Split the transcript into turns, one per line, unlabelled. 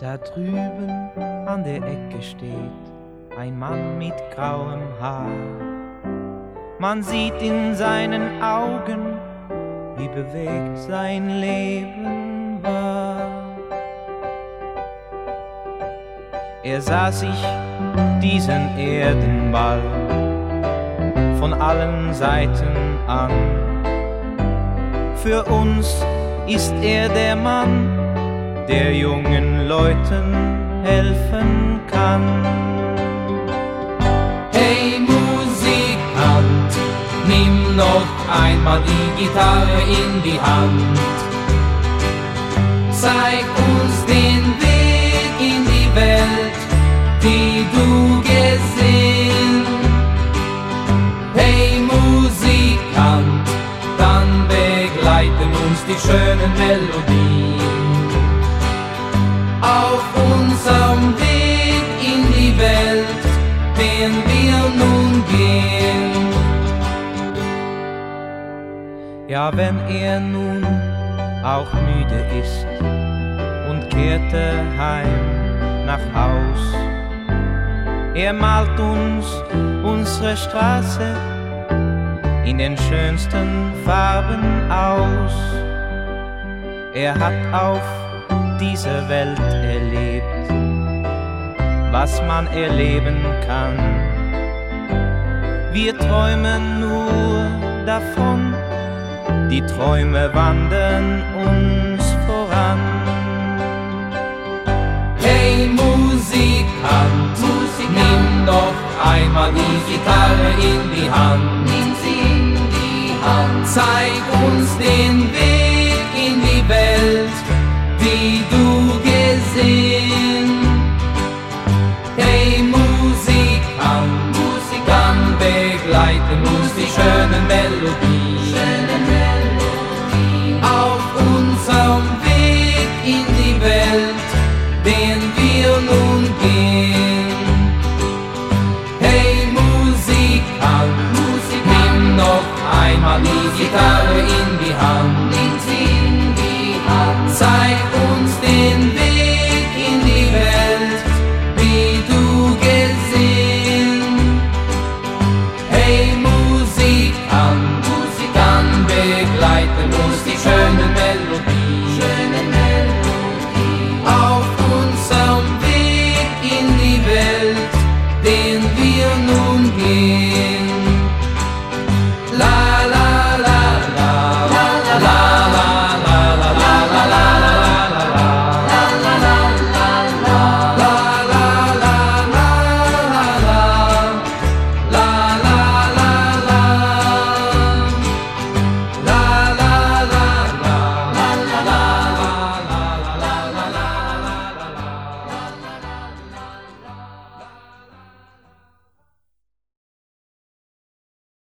Da drüben an der Ecke steht ein Mann mit grauem Haar. Man sieht in seinen Augen, wie bewegt sein Leben war. Er sah sich diesen Erdenball von allen Seiten an. Für uns ist er der Mann, der jungen Leuten helfen kann.
Hey Musikant, nimm noch einmal die Gitarre in die Hand. Zeig uns den Weg in die Welt, die du gesehen. Hey Musikant, dann begleiten uns die schönen Melodien. Auf unserem Weg in die Welt, den wir nun gehen.
Ja, wenn er nun auch müde ist und kehrte heim nach Haus. Er malt uns unsere Straße in den schönsten Farben aus. Er hat auf dieser Welt erlebt, was man erleben kann. Wir träumen nur davon, die Träume wandern uns voran.
Hey Musikant, nimm doch einmal die Gitarre in die Hand. Nimm sie in die Hand. Zeig uns den Weg die du gesehen. Hey Musikant, dann begleiten uns die schönen Melodien.